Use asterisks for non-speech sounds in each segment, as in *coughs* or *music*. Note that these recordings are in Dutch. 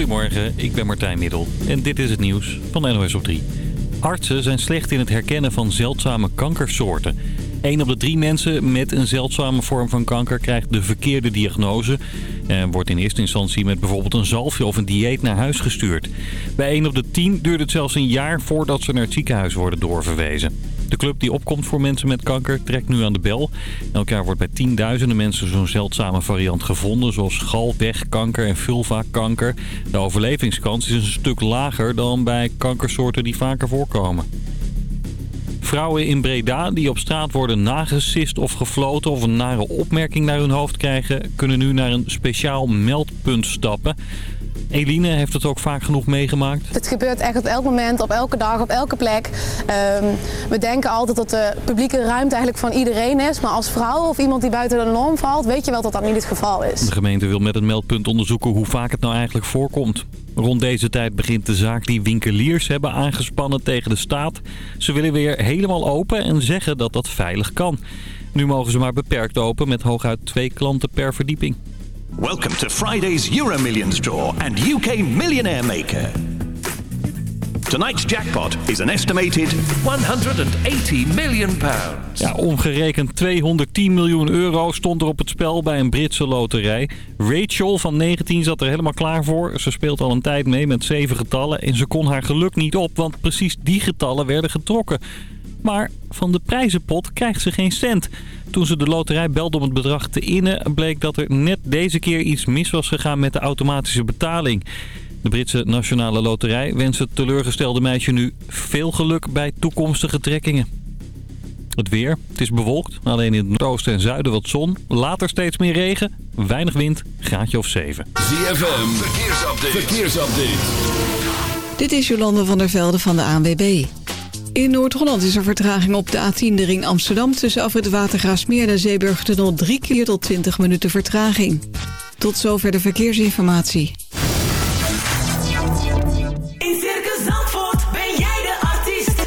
Goedemorgen, ik ben Martijn Middel en dit is het nieuws van NOS op 3. Artsen zijn slecht in het herkennen van zeldzame kankersoorten. 1 op de drie mensen met een zeldzame vorm van kanker krijgt de verkeerde diagnose... en wordt in eerste instantie met bijvoorbeeld een zalfje of een dieet naar huis gestuurd. Bij 1 op de 10 duurt het zelfs een jaar voordat ze naar het ziekenhuis worden doorverwezen. De club die opkomt voor mensen met kanker trekt nu aan de bel. Elk jaar wordt bij tienduizenden mensen zo'n zeldzame variant gevonden... zoals galwegkanker en vulvakanker. De overlevingskans is een stuk lager dan bij kankersoorten die vaker voorkomen. Vrouwen in Breda die op straat worden nagesist of gefloten of een nare opmerking naar hun hoofd krijgen... kunnen nu naar een speciaal meldpunt stappen. Eline heeft het ook vaak genoeg meegemaakt. Het gebeurt echt op elk moment, op elke dag, op elke plek. Ehm, we denken altijd dat de publieke ruimte eigenlijk van iedereen is. Maar als vrouw of iemand die buiten de norm valt, weet je wel dat dat niet het geval is. De gemeente wil met het meldpunt onderzoeken hoe vaak het nou eigenlijk voorkomt. Rond deze tijd begint de zaak die winkeliers hebben aangespannen tegen de staat. Ze willen weer helemaal open en zeggen dat dat veilig kan. Nu mogen ze maar beperkt open met hooguit twee klanten per verdieping. Welcome to Friday's Euro Millions draw and UK Millionaire Maker. Tonight's jackpot is an estimated 180 million pounds. Ja, omgerekend 210 miljoen euro stond er op het spel bij een Britse loterij. Rachel van 19 zat er helemaal klaar voor. Ze speelt al een tijd mee met zeven getallen en ze kon haar geluk niet op, want precies die getallen werden getrokken. Maar van de prijzenpot krijgt ze geen cent. Toen ze de loterij belde om het bedrag te innen... bleek dat er net deze keer iets mis was gegaan met de automatische betaling. De Britse Nationale Loterij wenst het teleurgestelde meisje nu veel geluk bij toekomstige trekkingen. Het weer. Het is bewolkt. Alleen in het oosten en zuiden wat zon. Later steeds meer regen. Weinig wind. Graadje of 7. ZFM. Verkeersupdate. Verkeersupdate. Dit is Jolande van der Velde van de ANWB. In Noord-Holland is er vertraging op de A10 de ring Amsterdam... tussen af het Watergraafsmeer en de Zeeburgtunnel 3 keer tot 20 minuten vertraging. Tot zover de verkeersinformatie. In Circus Zandvoort ben jij de artiest.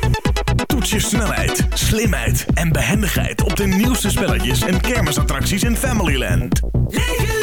Toets je snelheid, slimheid en behendigheid op de nieuwste spelletjes en kermisattracties in Familyland. Leef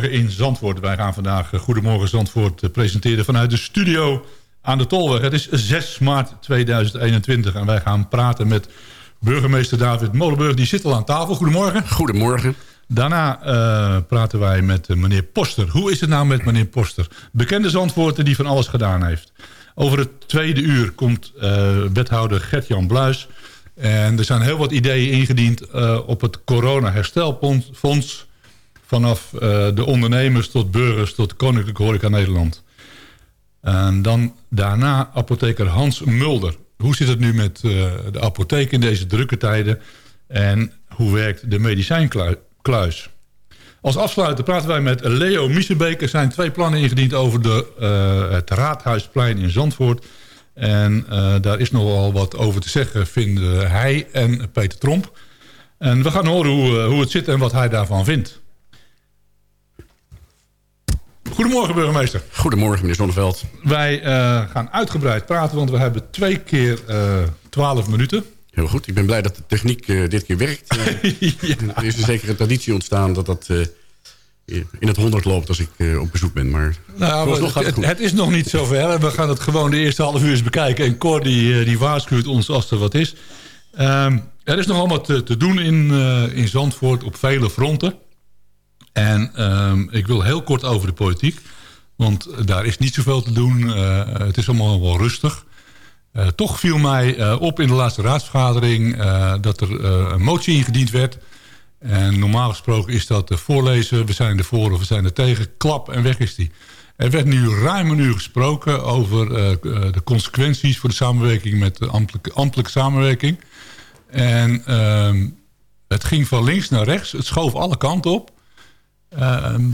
Goedemorgen in Zandvoort. Wij gaan vandaag eh, Goedemorgen Zandvoort eh, presenteren vanuit de studio aan de Tolweg. Het is 6 maart 2021 en wij gaan praten met burgemeester David Molenburg. Die zit al aan tafel. Goedemorgen. Goedemorgen. Daarna eh, praten wij met meneer Poster. Hoe is het nou met meneer Poster? Bekende Zandvoorter die van alles gedaan heeft. Over het tweede uur komt eh, wethouder Gert-Jan Bluis. En er zijn heel wat ideeën ingediend op het corona-herstelfonds. Vanaf eh, de ondernemers tot burgers tot Koninklijke Horeca Nederland. En dan daarna apotheker Hans Mulder. Hoe zit het nu met eh, de apotheek in deze drukke tijden? En hoe werkt de medicijnkluis? Als afsluiter praten wij met Leo Miesenbeek. Er zijn twee plannen ingediend over de, eh, het Raadhuisplein in Zandvoort. En daar is nogal wat over te zeggen, vinden hij en Peter Tromp. En we gaan horen hoe, hoe het zit en wat hij daarvan vindt. Goedemorgen burgemeester. Goedemorgen, meneer Zonneveld. Wij eh, gaan uitgebreid praten, want we hebben twee keer eh, twaalf minuten. Heel goed. Ik ben blij dat de techniek eh, dit keer werkt. *laughs* Eh, Er is een zekere traditie ontstaan dat dat in het honderd loopt als ik op bezoek ben. Maar Nou, het, het is nog niet zover. We gaan het gewoon de eerste half uur eens bekijken. En Cor die, die waarschuwt ons als er wat is. Ehm, er is nogal wat te, te doen in, in Zandvoort op vele fronten. En ehm, ik wil heel kort over de politiek. Want daar is niet zoveel te doen. Eh, het is allemaal wel rustig. Eh, toch viel mij eh, op in de laatste raadsvergadering... dat er een motie ingediend werd... En normaal gesproken is dat eh, voorlezen, we zijn ervoor of we zijn er tegen, klap en weg is die. Er werd nu ruim een uur gesproken over de consequenties voor de samenwerking met de ambtelijke, ambtelijke samenwerking. En ehm, het ging van links naar rechts, het schoof alle kanten op. Ehm,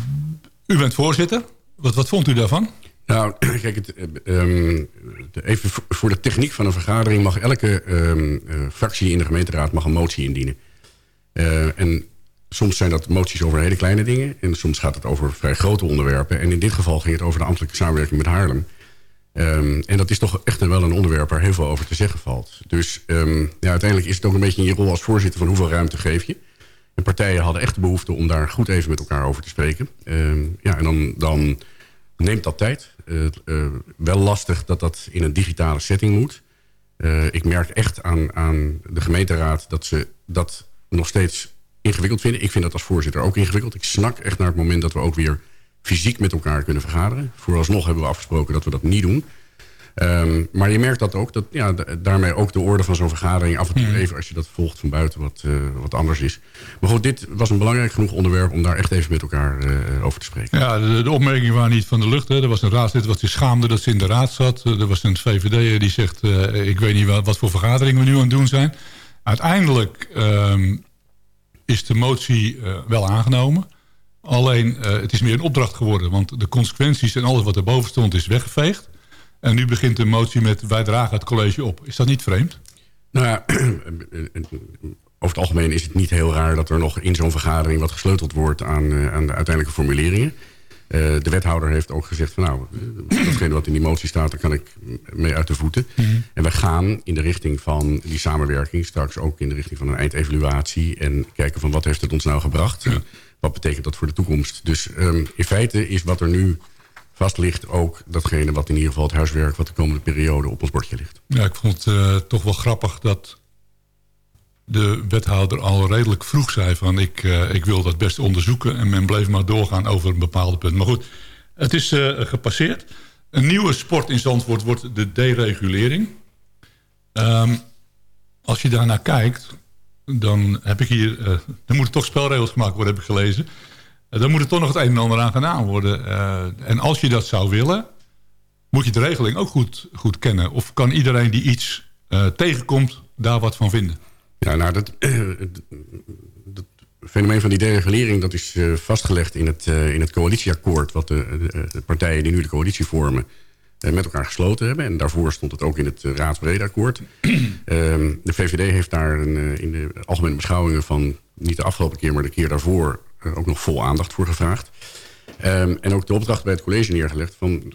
u bent voorzitter, wat, wat vond u daarvan? Nou, *clears throat* kijk, het, eh, ehm, even voor- de techniek van een vergadering... mag elke ehm, eh, fractie in de gemeenteraad mag een motie indienen. Eh, en soms zijn dat moties over hele kleine dingen... en soms gaat het over vrij grote onderwerpen. En in dit geval ging het over de ambtelijke samenwerking met Haarlem. En dat is toch echt wel een onderwerp waar heel veel over te zeggen valt. Dus ja, uiteindelijk is het ook een beetje in je rol als voorzitter... van hoeveel ruimte geef je. De partijen hadden echt de behoefte om daar goed even met elkaar over te spreken. Ehm, ja, en dan, dan neemt dat tijd. Eh, eh, wel lastig dat dat in een digitale setting moet. Eh, ik merk echt aan, aan de gemeenteraad dat ze dat nog steeds ingewikkeld vinden. Ik vind dat als voorzitter ook ingewikkeld. Ik snak echt naar het moment dat we ook weer fysiek met elkaar kunnen vergaderen. Vooralsnog hebben we afgesproken dat we dat niet doen. Ehm, maar je merkt dat ook, dat ja, da- daarmee ook de orde van zo'n vergadering af en toe even, als je dat volgt van buiten, wat, eh, wat anders is. Maar goed, dit was een belangrijk genoeg onderwerp om daar echt even met elkaar eh, over te spreken. Ja, de, de opmerkingen waren niet van de lucht. Hè. Er was een raadslid wat zich schaamde dat ze in de raad zat. Eh, Er was een VVD die zegt... ik weet niet wat, wat voor vergadering we nu aan het doen zijn. Uiteindelijk ehm, is de motie wel aangenomen. Alleen, het is meer een opdracht geworden. Want de consequenties en alles wat erboven stond is weggeveegd. En nu begint de motie met... wij dragen het college op. Is dat niet vreemd? Nou ja, *clears throat* over het algemeen is het niet heel raar dat er nog in zo'n vergadering wat gesleuteld wordt aan, eh, aan de uiteindelijke formuleringen. Eh, de wethouder heeft ook gezegd van nou, eh, datgene wat in die motie staat, daar kan ik mee uit de voeten. En we gaan in de richting van die samenwerking, straks ook in de richting van een eindevaluatie en kijken van wat heeft het ons nou gebracht. Wat betekent dat voor de toekomst? Dus ehm, in feite is wat er nu vast ligt ook datgene wat in ieder geval het huiswerk wat de komende periode op ons bordje ligt. Ja, ik vond het eh, toch wel grappig dat de wethouder al redelijk vroeg zei van ik, eh, ik wil dat best onderzoeken. En men bleef maar doorgaan over een bepaalde punt. Maar goed, het is eh, gepasseerd. Een nieuwe sport in Zandvoort wordt de deregulering. Ehm, als je daarnaar kijkt, dan heb ik hier... er moeten toch spelregels gemaakt worden, heb ik gelezen. Dan moet er toch nog het een en ander aan gedaan worden. Eh, en als je dat zou willen, moet je de regeling ook goed, goed kennen. Of kan iedereen die iets eh, tegenkomt daar wat van vinden? Ja, nou, dat, *clears throat* dat fenomeen van die deregulering... dat is eh, vastgelegd in het, in het coalitieakkoord... wat de, de, partijen die nu de coalitie vormen... met elkaar gesloten hebben. En daarvoor stond het ook in het uh, raadsbrede akkoord. *clears throat* Ehm, de VVD heeft daar een, in de algemene beschouwingen van... niet de afgelopen keer, maar de keer daarvoor... eh, ook nog vol aandacht voor gevraagd. Ehm, en ook de opdracht bij het college neergelegd... van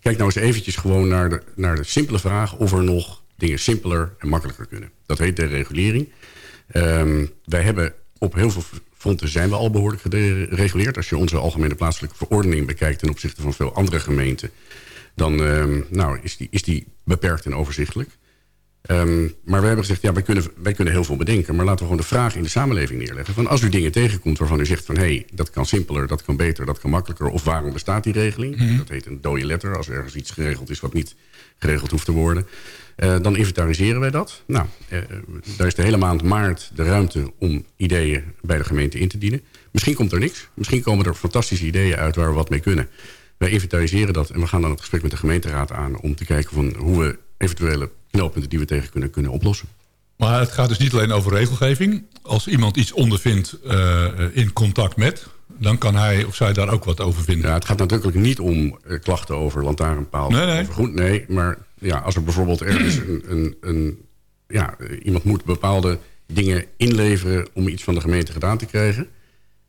kijk nou eens eventjes gewoon naar de, naar de simpele vraag... of er nog dingen simpeler en makkelijker kunnen. Dat heet deregulering. Ehm wij hebben op heel veel fronten zijn we al behoorlijk gereguleerd. Als je onze algemene plaatselijke verordening bekijkt... ten opzichte van veel andere gemeenten... dan ehm, nou, is, die, is die beperkt en overzichtelijk. Ehm, maar we hebben gezegd, ja, wij kunnen, wij kunnen heel veel bedenken... maar laten we gewoon de vraag in de samenleving neerleggen. Van als u dingen tegenkomt waarvan u zegt van... hé, hey, dat kan simpeler, dat kan beter, dat kan makkelijker... of waarom bestaat die regeling? Dat heet een dode letter, als ergens iets geregeld is... wat niet geregeld hoeft te worden. Eh, dan inventariseren wij dat. Nou, eh, daar is de hele maand maart de ruimte om ideeën bij de gemeente in te dienen. Misschien komt er niks. Misschien komen er fantastische ideeën uit waar we wat mee kunnen. Wij inventariseren dat en we gaan dan het gesprek met de gemeenteraad aan... om te kijken van hoe we eventuele knelpunten die we tegen kunnen, kunnen oplossen. Maar het gaat dus niet alleen over regelgeving. Als iemand iets ondervindt eh, in contact met... dan kan hij of zij daar ook wat over vinden. Ja, het gaat natuurlijk niet om eh, klachten over lantaarnpaal. Nee, nee. Nee, maar ja, als er bijvoorbeeld ergens een, een, een, ja, iemand moet bepaalde dingen inleveren... om iets van de gemeente gedaan te krijgen...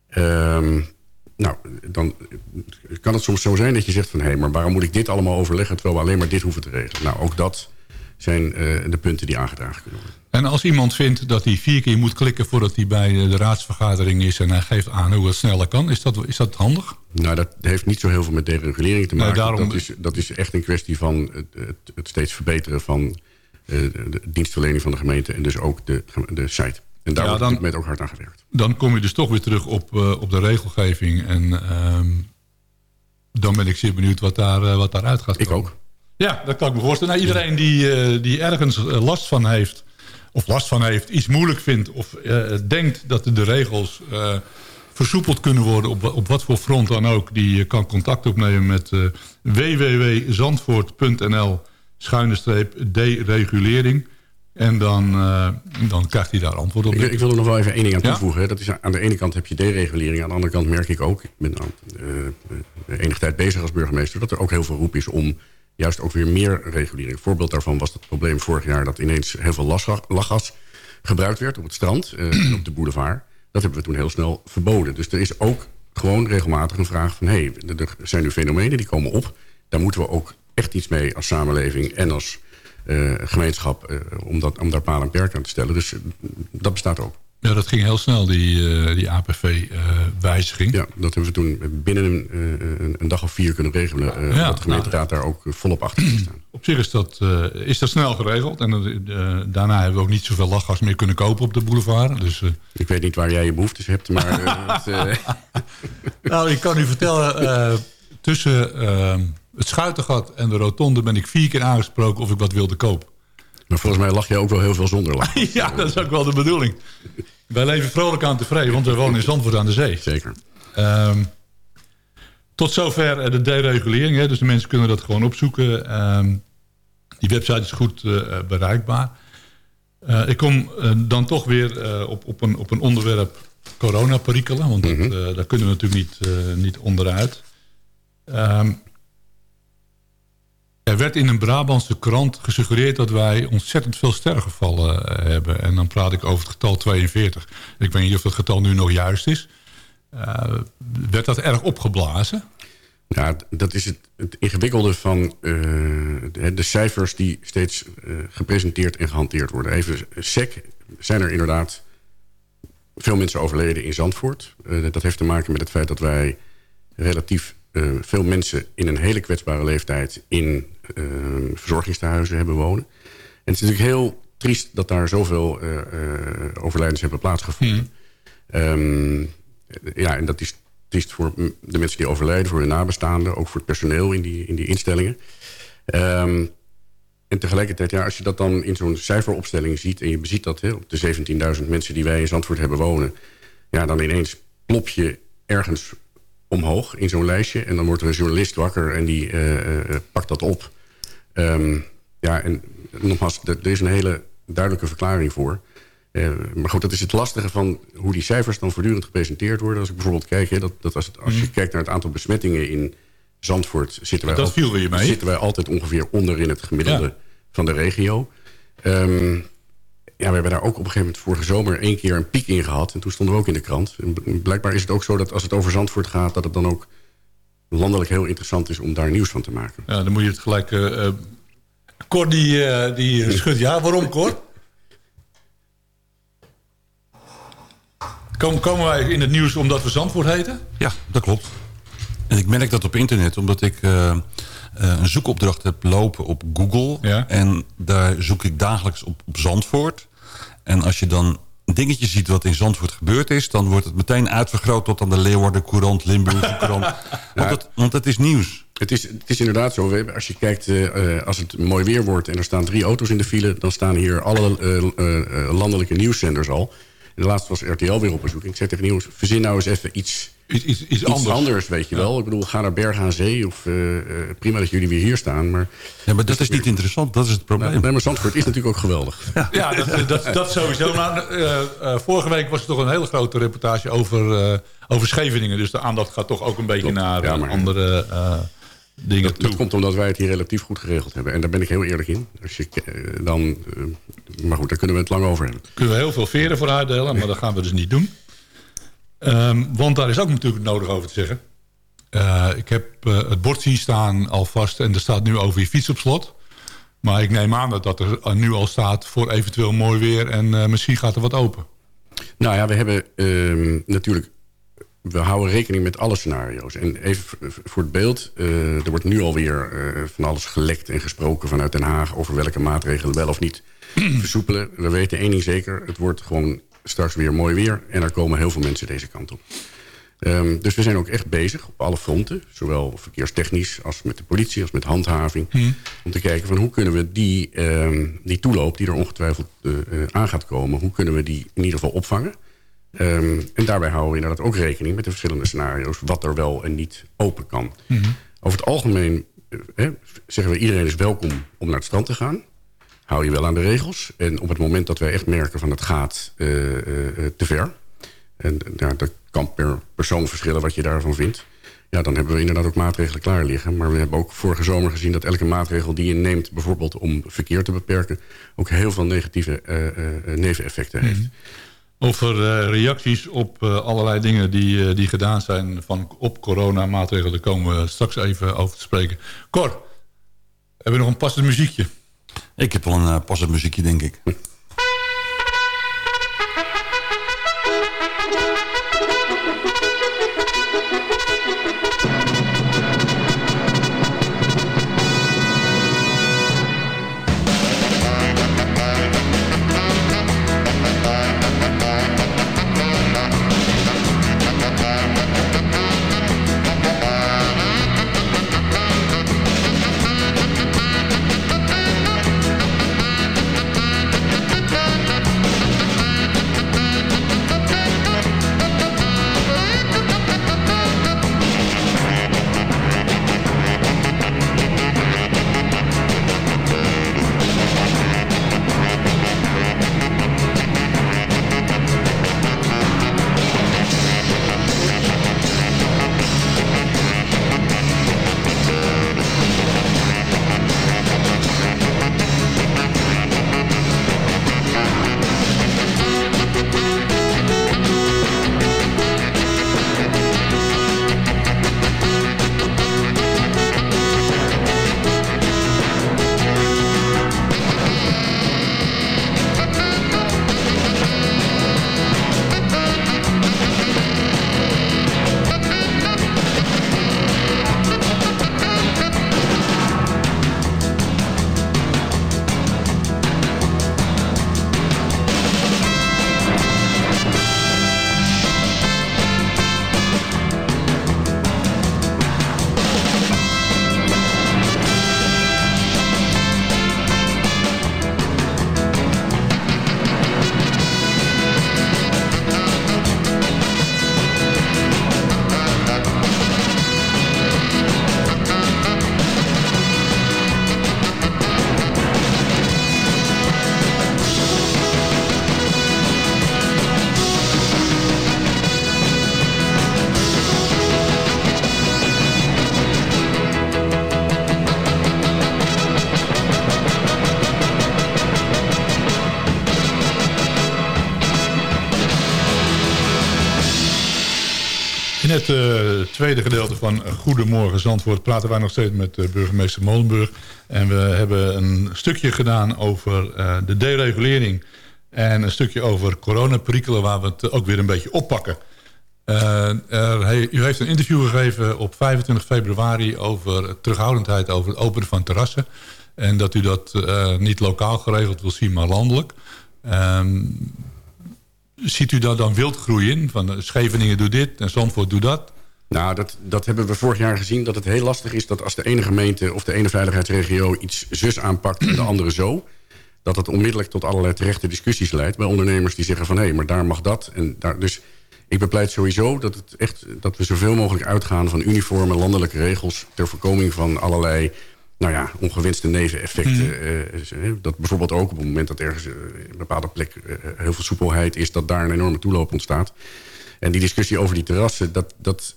Ehm, nou, dan kan het soms zo zijn dat je zegt van... hé, hey, maar waarom moet ik dit allemaal overleggen... terwijl we alleen maar dit hoeven te regelen? Nou, ook dat zijn eh, de punten die aangedragen kunnen worden. En als iemand vindt dat hij vier keer moet klikken... voordat hij bij de raadsvergadering is... en hij geeft aan hoe het sneller kan, is dat, is dat handig? Nou, dat heeft niet zo heel veel met deregulering te Nee, maken. daarom- dat, is, dat is echt een kwestie van het, het, het steeds verbeteren van eh, de dienstverlening van de gemeente... en dus ook de, de site. En daar Ja, wordt dan- moment ook hard aan gewerkt. Dan kom je dus toch weer terug op, eh, op de regelgeving. En ehm, dan ben ik zeer benieuwd wat, daar, eh, wat daaruit gaat Ik komen. ook. Ja, dat kan ik me voorstellen. Nou, iedereen die, eh, die ergens last van heeft... of last van heeft, iets moeilijk vindt... of denkt dat de regels versoepeld kunnen worden... Op, op wat voor front dan ook... die kan contact opnemen met www.zandvoort.nl... schuine streep deregulering... En dan, eh, dan krijgt hij daar antwoord op. Ik, ik wil er nog wel even één ding aan toevoegen. Dat is, aan de ene kant heb je deregulering. Aan de andere kant merk ik ook... ik ben al uh, enige tijd bezig als burgemeester... dat er ook heel veel roep is om juist ook weer meer regulering. Een voorbeeld daarvan was het probleem vorig jaar... dat ineens heel veel lachgas gebruikt werd op het strand... en op de boulevard. Dat hebben we toen heel snel verboden. Dus er is ook gewoon regelmatig een vraag van... hé, hey, er zijn nu fenomenen die komen op. Daar moeten we ook echt iets mee als samenleving en als gemeenschap... eh, om, dat, om daar paal en perk aan te stellen. Dus eh, dat bestaat ook. Ja, dat ging heel snel, die, eh, die APV-wijziging. Ja, dat hebben we toen binnen een, eh, een, dag of vier kunnen regelen. eh, Ja, dat de gemeenteraad daar ook volop achter staan. *clears throat* Op zich is dat, eh, is dat snel geregeld. En eh, daarna hebben we ook niet zoveel lachgas meer kunnen kopen op de boulevard. Dus, eh, Ik weet niet waar jij je behoeftes hebt, maar... eh, *laughs* het, eh, nou, ik kan u vertellen, eh, tussen eh, het Schuitengat en de Rotonde ben ik vier keer aangesproken of ik wat wilde kopen. maar volgens mij lach jij ook wel heel veel zonder lach. *laughs* ja, dat is ook wel de bedoeling. Wij leven vrolijk aan tevreden, want we wonen in Zandvoort aan de zee. Zeker. Ehm, tot zover eh, de deregulering. Hè, dus de mensen kunnen dat gewoon opzoeken. Ehm, die website is goed eh, bereikbaar. Eh, ik kom dan toch weer op, op, een, op een onderwerp coronaperikelen. Want dat, eh, daar kunnen we natuurlijk niet, niet onderuit. Ehm, er werd in een Brabantse krant gesuggereerd dat wij ontzettend veel sterfgevallen eh, hebben. En dan praat ik over het getal 42. Ik weet niet of dat getal nu nog juist is. Eh, werd dat erg opgeblazen? Ja, dat is het, het ingewikkelde van eh, de, cijfers die steeds gepresenteerd en gehanteerd worden. Even sec zijn er inderdaad veel mensen overleden in Zandvoort. Dat heeft te maken met het feit dat wij relatief veel mensen in een hele kwetsbare leeftijd in eh, verzorgingstehuizen hebben wonen. En het is natuurlijk heel triest dat daar zoveel eh, eh, overlijdens hebben plaatsgevonden. Ehm, ja, en dat is triest voor de mensen die overlijden, voor hun nabestaanden, ook voor het personeel in die, in die instellingen. Ehm, en tegelijkertijd, ja, als je dat dan in zo'n cijferopstelling ziet... en je beziet dat hè, op de 17.000 mensen die wij in Zandvoort hebben wonen... ja, dan ineens plop je ergens omhoog in zo'n lijstje... en dan wordt er een journalist wakker en die eh, eh, pakt dat op. Ehm, ja, en nogmaals, er is een hele duidelijke verklaring voor... Eh, maar goed, dat is het lastige van hoe die cijfers dan voortdurend gepresenteerd worden. Als ik bijvoorbeeld kijk, hè, dat, dat als, het, als je kijkt naar het aantal besmettingen in Zandvoort... zitten wij, Dat al- viel weer mee. zitten wij altijd ongeveer onder in het gemiddelde Ja. van de regio. Ehm, ja, we hebben daar ook op een gegeven moment vorige zomer één keer een piek in gehad. En toen stonden we ook in de krant. En blijkbaar is het ook zo dat als het over Zandvoort gaat... dat het dan ook landelijk heel interessant is om daar nieuws van te maken. Ja, dan moet je het gelijk... eh eh, Cor die, eh, die schudt ja. Waarom Cor? Komen, komen wij in het nieuws omdat we Zandvoort heten? Ja, dat klopt. En ik merk dat op internet, omdat ik een zoekopdracht heb lopen op Google. Ja. En daar zoek ik dagelijks op, op Zandvoort. En als je dan dingetjes ziet wat in Zandvoort gebeurd is... dan wordt het meteen uitvergroot tot aan de Leeuwarden Courant, Limburgse *laughs* Courant. want, het, want het is nieuws. Het is, het is inderdaad zo. Als je kijkt, eh, eh, als het mooi weer wordt... en er staan drie auto's in de file... dan staan hier alle eh, eh, eh, landelijke nieuwszenders al. En de laatste was RTL weer op bezoek. Ik zei tegen Nieuws, verzin nou eens even iets, Iets, iets, iets iets anders. weet je wel. Ik bedoel, ga naar Bergen aan Zee. Of, eh, eh, prima dat jullie weer hier staan. Maar, Ja, maar dat is niet interessant, dat is het probleem. nee, maar Zandvoort is natuurlijk ook geweldig. Ja, dat, dat, dat sowieso. Maar eh, eh, vorige week was er toch een hele grote reportage over, eh, over Scheveningen. Dus de aandacht gaat toch ook een beetje Klopt. naar Ja, eh, maar- andere eh, dingen toe. Dat komt omdat wij het hier relatief goed geregeld hebben. En daar ben ik heel eerlijk in. Als je, eh, dan, eh, maar goed, daar kunnen we het lang over hebben. kunnen we heel veel veren voor uitdelen, maar dat gaan we dus niet doen. Ehm, want daar is ook natuurlijk nodig over te zeggen. Eh, ik heb eh, het bord zien staan alvast en er staat nu over je fiets op slot. Maar ik neem aan dat dat er eh, nu al staat voor eventueel mooi weer en misschien gaat er wat open. Nou ja, we hebben ehm, natuurlijk... We houden rekening met alle scenario's. En even voor het beeld. er wordt nu alweer van alles gelekt en gesproken vanuit Den Haag... over welke maatregelen wel of niet *clears throat* versoepelen. We weten één ding zeker. Het wordt gewoon straks weer mooi weer. En er komen heel veel mensen deze kant op. Ehm, dus we zijn ook echt bezig op alle fronten. Zowel verkeerstechnisch als met de politie, als met handhaving. Om te kijken van hoe kunnen we die, ehm, die toeloop die er ongetwijfeld eh, eh, aan gaat komen... hoe kunnen we die in ieder geval opvangen. Ehm, en daarbij houden we inderdaad ook rekening met de verschillende scenario's... wat er wel en niet open kan. Over het algemeen eh, zeggen we iedereen is welkom om naar het strand te gaan. Hou je wel aan de regels. En op het moment dat wij echt merken van het gaat eh, eh, eh, te ver... en ja, dat kan per persoon verschillen wat je daarvan vindt... ja, dan hebben we inderdaad ook maatregelen klaar liggen. Maar we hebben ook vorige zomer gezien dat elke maatregel die je neemt... bijvoorbeeld om verkeer te beperken... ook heel veel negatieve neveneffecten heeft. Over eh, reacties op allerlei dingen die, die gedaan zijn van, op coronamaatregelen... daar komen we straks even over te spreken. Cor, hebben we nog een passend muziekje? Ik heb wel een eh, passend muziekje, denk ik. Tweede gedeelte van Goedemorgen Zandvoort praten wij nog steeds met eh, burgemeester Molenburg. En we hebben een stukje gedaan over eh, de deregulering En een stukje over coronaperikelen waar we het ook weer een beetje oppakken. Eh, u heeft een interview gegeven op 25 februari over terughoudendheid over het openen van terrassen. En dat u dat eh, niet lokaal geregeld wil zien, maar landelijk. Ehm, ziet u daar dan wildgroei in? Van eh, Scheveningen doet dit en Zandvoort doet dat. Nou, dat, dat hebben we vorig jaar gezien. Dat het heel lastig is dat als de ene gemeente of de ene veiligheidsregio iets zus aanpakt en de andere zo. Dat dat onmiddellijk tot allerlei terechte discussies leidt bij ondernemers die zeggen van hé, maar daar mag dat. En daar, dus ik bepleit sowieso dat, het echt, dat we zoveel mogelijk uitgaan van uniforme landelijke regels ter voorkoming van allerlei nou ja, ongewenste neveneffecten. Eh, dat bijvoorbeeld ook op het moment dat ergens eh, een bepaalde plek heel veel soepelheid is, dat daar een enorme toeloop ontstaat. En die discussie over die terrassen, dat, dat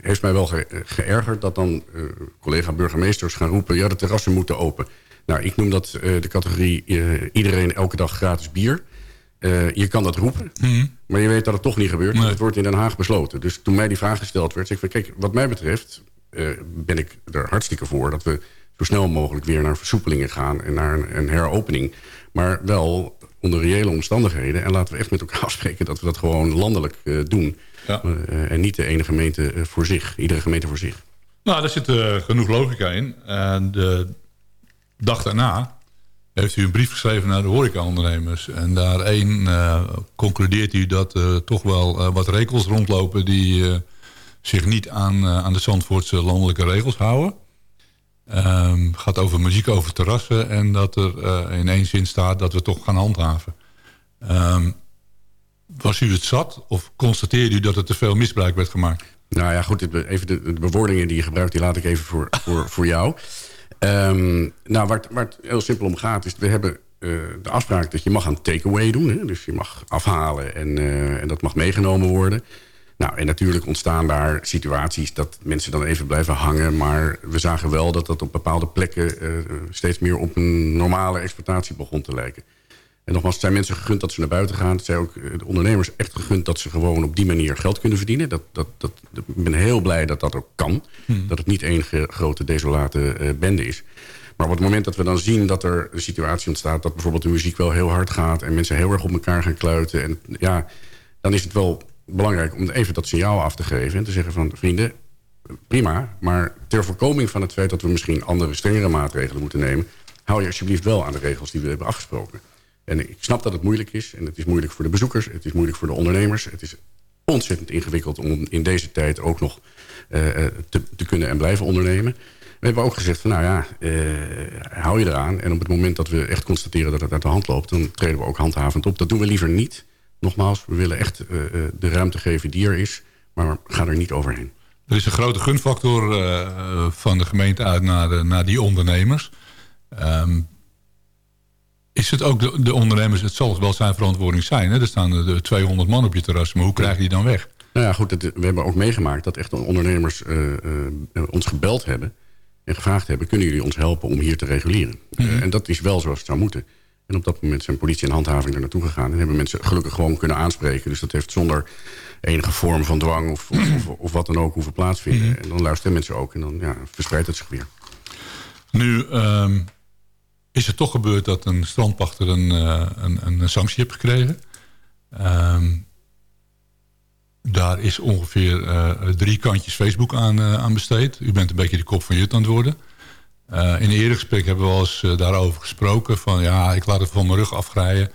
heeft mij wel ge- geërgerd... dat dan eh, collega-burgemeesters gaan roepen... ja, de terrassen moeten open. Nou, ik noem dat eh, de categorie eh, iedereen elke dag gratis bier. Je kan dat roepen, maar je weet dat het toch niet gebeurt. want Het wordt in Den Haag besloten. Dus toen mij die vraag gesteld werd, zeg ik van... kijk, wat mij betreft ben ik er hartstikke voor... dat we zo snel mogelijk weer naar versoepelingen gaan... en naar een, een heropening. Maar wel onder reële omstandigheden. En laten we echt met elkaar *laughs* afspreken dat we dat gewoon landelijk eh, doen. Ja. Eh, en niet de ene gemeente eh, voor zich. Iedere gemeente voor zich. Nou, daar zit genoeg logica in. En de dag daarna heeft u een brief geschreven naar de horecaondernemers. En daar één concludeert u dat er toch wel wat regels rondlopen... die zich niet aan, aan de Zandvoortse landelijke regels houden. Ehm, gaat over muziek over terrassen en dat er eh, in één zin staat dat we toch gaan handhaven. Ehm, was u het zat of constateerde u dat er te veel misbruik werd gemaakt? Nou ja, goed, even de, bewoordingen die je gebruikt... die laat ik even voor, voor, voor jou. Ehm, nou, waar waar het heel simpel om gaat... is we hebben eh, de afspraak dat je mag een takeaway doen. Hè? Dus je mag afhalen en, eh, en dat mag meegenomen worden. Nou, en natuurlijk ontstaan daar situaties... dat mensen dan even blijven hangen. Maar we zagen wel dat dat op bepaalde plekken... eh, steeds meer op een normale exploitatie begon te lijken. En nogmaals, het zijn mensen gegund dat ze naar buiten gaan. Het zijn ook eh, de ondernemers echt gegund dat ze gewoon op die manier geld kunnen verdienen. Dat, dat, dat, ik ben heel blij dat dat ook kan. Dat het niet één grote desolate eh, bende is. Maar op het moment dat we dan zien dat er een situatie ontstaat... dat bijvoorbeeld de muziek wel heel hard gaat... en mensen heel erg op elkaar gaan kluiten... En, ja, dan is het wel belangrijk om even dat signaal af te geven... en te zeggen van, vrienden, prima... maar ter voorkoming van het feit dat we misschien andere strengere maatregelen moeten nemen... hou je alsjeblieft wel aan de regels die we hebben afgesproken. En ik snap dat het moeilijk is. En het is moeilijk voor de bezoekers. Het is moeilijk voor de ondernemers. Het is ontzettend ingewikkeld om in deze tijd ook nog eh, eh, te, te kunnen en blijven ondernemen. We hebben ook gezegd van nou ja, eh, hou je eraan. En op het moment dat we echt constateren dat het uit de hand loopt... dan treden we ook handhavend op. Dat doen we liever niet. Nogmaals, we willen echt eh, eh, de ruimte geven die er is. Maar ga er niet overheen. Er is een grote gunfactor eh, van de gemeente uit naar, de, naar die ondernemers. Ehm, is het ook de, de ondernemers, het zal wel zijn verantwoording zijn. Hè? Er staan er de 200 man op je terras, maar hoe krijg je die dan weg? Nou ja, goed, we hebben ook meegemaakt dat echt ondernemers ons gebeld hebben... en gevraagd hebben, kunnen jullie ons helpen om hier te reguleren? Eh, en dat is wel zoals het zou moeten. En op dat moment zijn politie en handhaving er naartoe gegaan... en hebben mensen gelukkig gewoon kunnen aanspreken. Dus dat heeft zonder enige vorm van dwang of, of, of, of wat dan ook hoeven plaatsvinden. En dan luisteren mensen ook en dan ja, verspreidt het zich weer. Nu ehm, is het toch gebeurd dat een strandpachter een, eh, een, een sanctie heeft gekregen. Ehm, daar is ongeveer eh, drie kantjes Facebook aan, eh, aan besteed. U bent een beetje de kop van Jut aan het worden. Eh, in een eerder gesprek hebben we wel eens eh, daarover gesproken. Van ja, ik laat het van mijn rug afgrijden.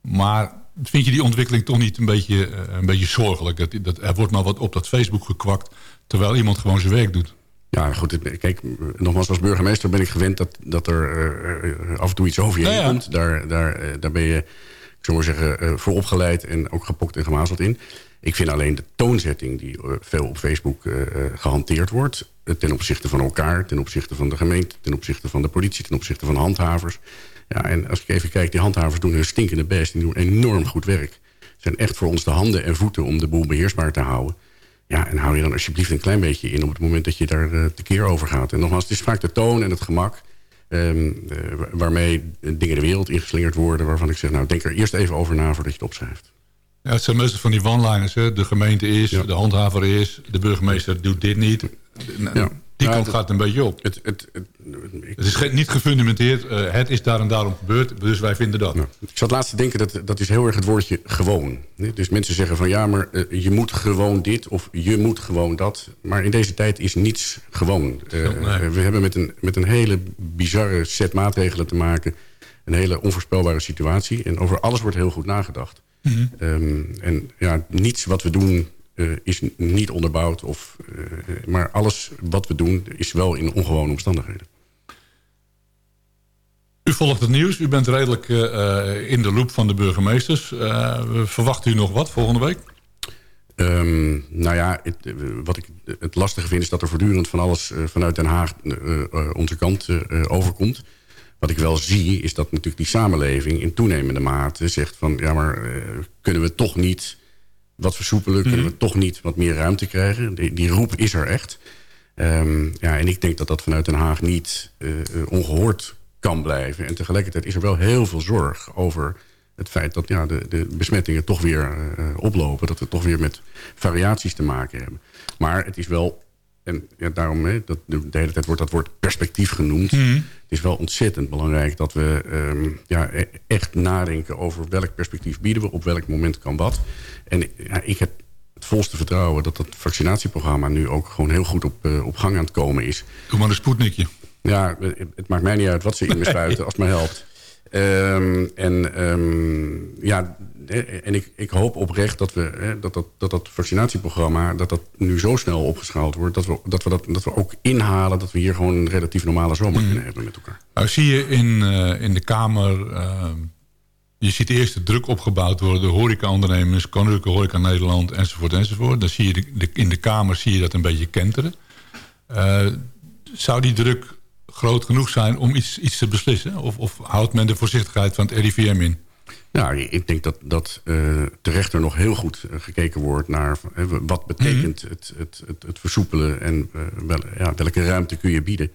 Maar vind je die ontwikkeling toch niet een beetje, eh, een beetje zorgelijk? Dat, dat, er wordt maar wat op dat Facebook gekwakt... terwijl iemand gewoon zijn werk doet. Ja, goed. het- Kijk, nogmaals, als burgemeester ben ik gewend dat, dat er af en toe iets over je ja. komt. Daar, daar, daar ben je, ik zou maar zeggen, voor opgeleid en ook gepokt en gemazeld in. Ik vind alleen de toonzetting die eh, veel op Facebook eh, eh, gehanteerd wordt... ten opzichte van elkaar, ten opzichte van de gemeente... ten opzichte van de politie, ten opzichte van handhavers. Ja, en als ik even kijk, die handhavers doen hun stinkende best. Die doen enorm goed werk. Zijn echt voor ons de handen en voeten om de boel beheersbaar te houden. Ja, en hou je dan alsjeblieft een klein beetje in... op het moment dat je daar eh, tekeer over gaat. En nogmaals, het is vaak de toon en het gemak... ehm, eh, waarmee dingen de wereld ingeslingerd worden... waarvan ik zeg, nou, denk er eerst even over na voordat je het opschrijft. Ja, het zijn meestal van die one-liners. hè. De gemeente is, Ja. de handhaver is, de burgemeester doet dit niet. Ja. Die Ja, kant gaat een beetje op. Het, het, het, is niet gefundamenteerd. eh, het is daar en daarom gebeurd. Dus wij vinden dat. nou, ik zat laatst te denken, dat, dat is heel erg het woordje gewoon. Dus mensen zeggen van ja, maar eh, je moet gewoon dit of je moet gewoon dat. Maar in deze tijd is niets gewoon. Eh, Nee. We hebben met een, met een hele bizarre set maatregelen te maken. Een hele onvoorspelbare situatie. En over alles wordt heel goed nagedacht. Mhm. Ehm, en ja, niets wat we doen eh, is niet onderbouwd. Of, eh, maar alles wat we doen is wel in ongewone omstandigheden. U volgt het nieuws. U bent redelijk eh, in de loop van de burgemeesters. Verwacht u nog wat volgende week? Ehm, nou ja, het, wat ik het lastige vind is dat er voortdurend van alles vanuit Den Haag onze kant overkomt. Wat ik wel zie is dat natuurlijk die samenleving in toenemende mate zegt van... ja, maar eh, kunnen we toch niet wat versoepelen? Kunnen we toch niet wat meer ruimte krijgen? Die, die roep is er echt. Ehm, ja, en ik denk dat dat vanuit Den Haag niet eh, eh, ongehoord kan blijven. En tegelijkertijd is er wel heel veel zorg over het feit dat ja, de, de besmettingen toch weer oplopen. Dat we toch weer met variaties te maken hebben. Maar het is wel, en ja, daarom, hè, dat, de, hele tijd wordt dat woord perspectief genoemd. Het is wel ontzettend belangrijk dat we ehm, ja, e- echt nadenken over welk perspectief bieden we, op welk moment kan wat. En ja, ik heb het volste vertrouwen dat dat vaccinatieprogramma nu ook gewoon heel goed op, eh, op gang aan het komen is. Doe maar een spoednikje. Ja, het, het maakt mij niet uit wat ze in me spuiten, als het maar helpt. Ehm, en ehm, ja, en ik, ik hoop oprecht dat, we, hè, dat, dat, dat dat vaccinatieprogramma... dat dat nu zo snel opgeschaald wordt... dat we, dat we, dat, dat we ook inhalen dat we hier gewoon een relatief normale zomer kunnen hebben met elkaar. Nou, zie je in, eh, in de Kamer... eh, je ziet eerst de druk opgebouwd worden... door horecaondernemers, Koninklijke Horeca Nederland, enzovoort, enzovoort. Dan zie je de, de- in de Kamer zie je dat een beetje kenteren. Eh, zou die druk groot genoeg zijn om iets, iets te beslissen? Of, of houdt men de voorzichtigheid van het RIVM in? Nou, ik denk dat, dat eh, terecht er nog heel goed eh, gekeken wordt naar eh, wat betekent het, het, het, het versoepelen en wel, ja, welke ruimte kun je bieden.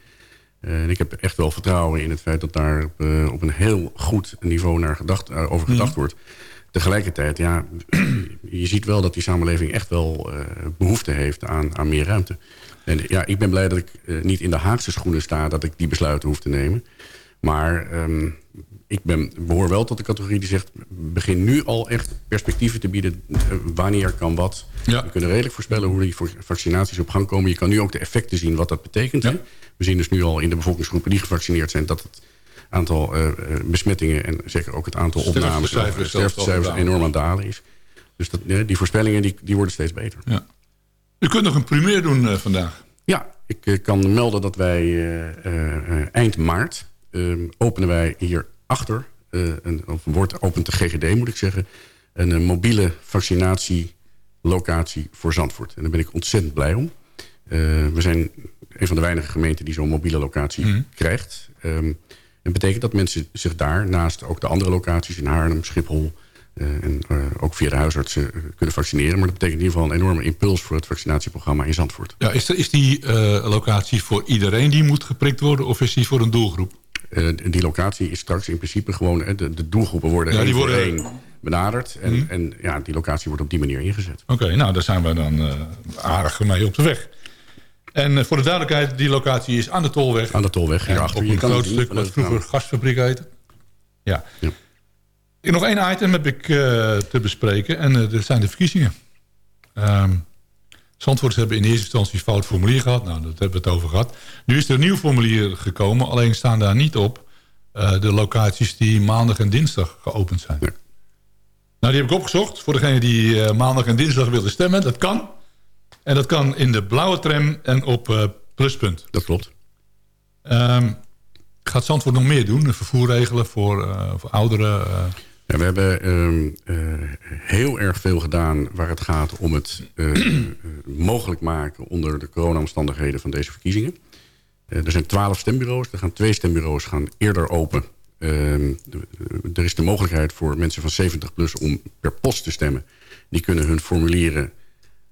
En ik heb echt wel vertrouwen in het feit dat daar op, een heel goed niveau naar gedacht, over gedacht wordt. Tegelijkertijd, ja, je ziet wel dat die samenleving echt wel eh, behoefte heeft aan, aan meer ruimte. En ja, ik ben blij dat ik niet in de Haagse schoenen sta dat ik die besluiten hoef te nemen. Maar ehm, ik ben, behoor wel tot de categorie die zegt... begin nu al echt perspectieven te bieden. eh, wanneer kan wat. Ja. We kunnen redelijk voorspellen hoe die vaccinaties op gang komen. Je kan nu ook de effecten zien wat dat betekent. We zien dus nu al in de bevolkingsgroepen die gevaccineerd zijn... dat het aantal eh, eh, besmettingen en zeker ook het aantal opnames... Sterftecijfers enorm aan het dalen is. Dus dat, die voorspellingen die, die worden steeds beter. Ja. U kunt nog een primeur doen vandaag. Ja, ik kan melden dat wij eind maart eh, openen wij hier achter, eh, een, of wordt opent de GGD moet ik zeggen, een, eh, mobiele vaccinatielocatie voor Zandvoort. En daar ben ik ontzettend blij om. Eh, we zijn een van de weinige gemeenten die zo'n mobiele locatie krijgt. Ehm, en betekent dat mensen zich daar naast ook de andere locaties in Haarlem, Schiphol... en ook via de huisartsen kunnen vaccineren. Maar dat betekent in ieder geval een enorme impuls voor het vaccinatieprogramma in Zandvoort. Ja, is, er- is die locatie voor iedereen die moet geprikt worden... of is die voor een doelgroep? Eh, die locatie is straks in principe gewoon... de, de doelgroepen worden Ja, één die voor worden- één benaderd. En, en ja, die locatie wordt op die manier ingezet. Oké, nou, daar zijn we dan eh, aardig mee op de weg. En eh, voor de duidelijkheid, die locatie is aan de Tolweg. Aan de Tolweg, hierachter. Op een groot stuk wat vroeger gasfabriek heette. Ja. Ja. Nog één item heb ik te bespreken. En dat zijn de verkiezingen. Ehm Zandvoorters hebben in eerste instantie een fout formulier gehad. Nou, daar hebben we het over gehad. Nu is er een nieuw formulier gekomen. Alleen staan daar niet op eh, de locaties die maandag en dinsdag geopend zijn. Nou, die heb ik opgezocht. Voor degene die eh, maandag en dinsdag willen stemmen. Dat kan. En dat kan in de blauwe tram en op eh, pluspunt. Dat klopt. Ehm, gaat Zandvoort nog meer doen? Vervoer regelen voor, voor ouderen? We hebben ehm, eh, heel erg veel gedaan waar het gaat om het eh, eh, mogelijk maken onder de corona-omstandigheden van deze verkiezingen. Er zijn twaalf stembureaus. Er gaan twee stembureaus gaan eerder open. Ehm, er is de mogelijkheid voor mensen van 70 plus om per post te stemmen. Die kunnen hun formulieren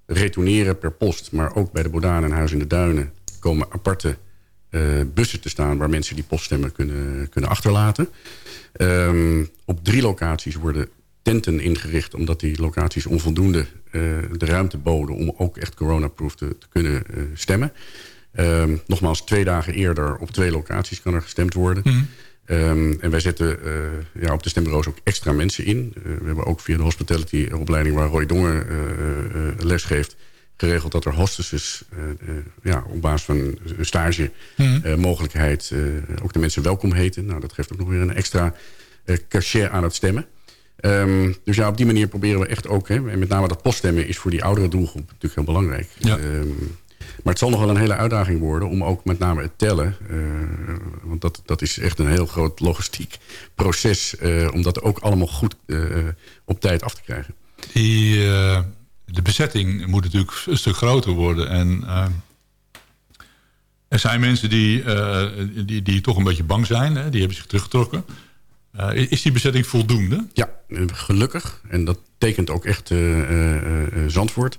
retourneren per post. Maar ook bij de Bodaan en Huis in de Duinen komen aparte eh, bussen te staan... waar mensen die poststemmen kunnen, kunnen achterlaten. Ehm, op drie locaties worden tenten ingericht... omdat die locaties onvoldoende eh, de ruimte boden... om ook echt coronaproof te, te kunnen eh, stemmen. Ehm, nogmaals, twee dagen eerder op twee locaties kan er gestemd worden. Mhm. Ehm, en wij zetten ja, op de stembureaus ook extra mensen in. We hebben ook via de hospitality-opleiding waar Roy Dongen eh, les geeft... geregeld dat er hostesses eh, eh, ja, op basis van een stage Mhm. eh, mogelijkheid... ook de mensen welkom heten. Nou, dat geeft ook nog weer een extra cachet aan het stemmen. Ehm, dus ja, op die manier proberen we echt ook... Hè, en met name dat poststemmen is voor die oudere doelgroep natuurlijk heel belangrijk. Ja. Ehm, maar het zal nog wel een hele uitdaging worden om ook met name het tellen... want dat, dat is echt een heel groot logistiek proces... om dat ook allemaal goed op tijd af te krijgen. Die, de bezetting moet natuurlijk een stuk groter worden. En eh, er zijn mensen die, eh, die, die toch een beetje bang zijn. Hè? Die hebben zich teruggetrokken. Eh, is die bezetting voldoende? Ja, gelukkig. En dat tekent ook echt Zandvoort.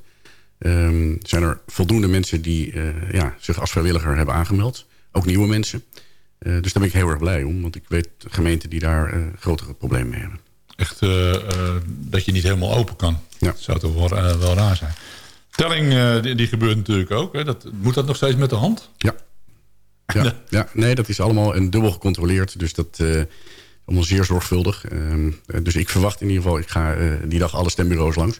Ehm, zijn er voldoende mensen die ja, zich als vrijwilliger hebben aangemeld. Ook nieuwe mensen. Dus daar ben ik heel erg blij om. Want ik weet gemeenten die daar grotere problemen mee hebben. Echt eh, eh, dat je niet helemaal open kan. Ja. Dat zou toch wel, eh, wel raar zijn. Telling, die, die gebeurt natuurlijk ook. Hè? Dat, moet dat nog steeds met de hand? Ja. Ja, *laughs* ja, nee, dat is allemaal een dubbel gecontroleerd. Dus dat eh allemaal zeer zorgvuldig. Ehm, eh, dus ik verwacht in ieder geval, ik ga die dag alle stembureaus langs.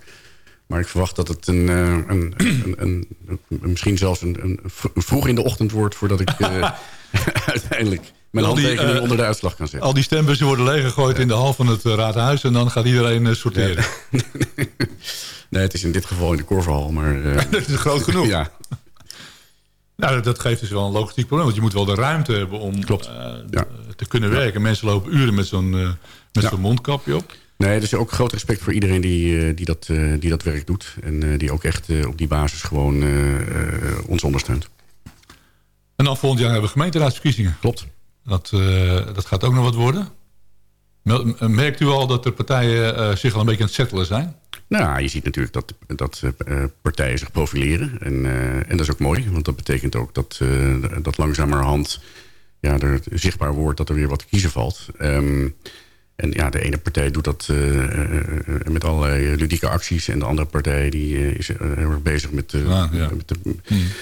Maar ik verwacht dat het een, een, een, een, misschien zelfs een, vroeg in de ochtend wordt... voordat ik *laughs* uiteindelijk mijn Al die, handtekening eh, onder de uitslag kan zetten. Al die stembussen worden leeggegooid in de hal van het eh, raadhuis... en dan gaat iedereen eh, sorteren. *laughs* Nee, het is in dit geval in de Korverhal, maar... *laughs* dat is groot genoeg. ja, Nou, dat geeft dus wel een logistiek probleem. Want je moet wel de ruimte hebben om Klopt. Ja. te kunnen werken. Mensen lopen uren met zo'n met Ja. zo'n mondkapje op. Nee, is ook groot respect voor iedereen die, die, dat, die dat werk doet. En die ook echt op die basis gewoon ons ondersteunt. En dan volgend jaar hebben we gemeenteraadsverkiezingen. Klopt. Dat, eh, dat gaat ook nog wat worden. Eh, Merkt u al dat de partijen eh, zich al een beetje aan het settelen zijn? Nou, je ziet natuurlijk dat, dat partijen zich profileren. En, en dat is ook mooi, want dat betekent ook dat, eh, dat langzamerhand ja, er zichtbaar wordt dat er weer wat kiezen valt. Ehm, en ja, de ene partij doet dat eh, eh, eh, met allerlei ludieke acties. En de andere partij die, is heel erg bezig met... Ah, ja. met de,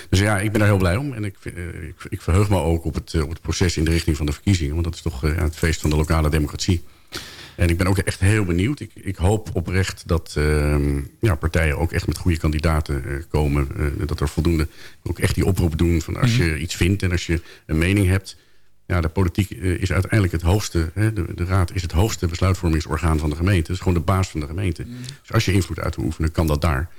Dus ja, ik ben daar heel blij om. En ik, ik, ik verheug me ook op het, op het proces in de richting van de verkiezingen. Want dat is toch het feest van de lokale democratie. En ik ben ook echt heel benieuwd. Ik, ik hoop oprecht dat ehm, ja, partijen ook echt met goede kandidaten komen. Eh, dat er voldoende ook echt die oproep doen van als je iets vindt en als je een mening hebt. Ja, de politiek eh, is uiteindelijk het hoogste. Hè, de, de raad is het hoogste besluitvormingsorgaan van de gemeente. Het is gewoon de baas van de gemeente. Dus als je invloed uit te oefenen, kan dat daar.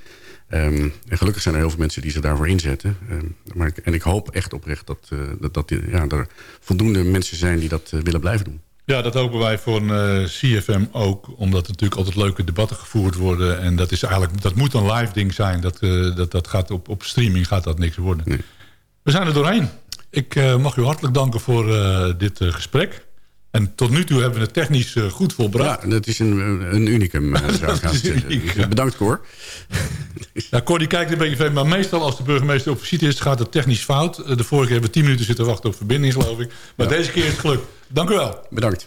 Ehm, en gelukkig zijn er heel veel mensen die zich daarvoor inzetten. Ehm, maar ik, en ik hoop echt oprecht dat, eh, dat, dat ja, er voldoende mensen zijn die dat eh, willen blijven doen. Ja, dat hopen wij voor een eh, CFM ook. Omdat er natuurlijk altijd leuke debatten gevoerd worden. En dat, is eigenlijk, dat moet een live ding zijn. Dat, eh, dat, dat gaat op, op streaming gaat dat niks worden. Nee. We zijn er doorheen. Ik eh, mag u hartelijk danken voor eh, dit eh, gesprek. En tot nu toe hebben we het technisch goed volbracht. Ja, dat is een, een unicum, *laughs* is uniek, Dus. Bedankt, Cor. *laughs* Ja, Cor die kijkt een beetje vreemd. Maar meestal als de burgemeester op visite is, gaat het technisch fout. De vorige keer hebben we tien minuten zitten wachten op verbinding, geloof ik. Maar deze keer is het gelukt. Dank u wel. Bedankt.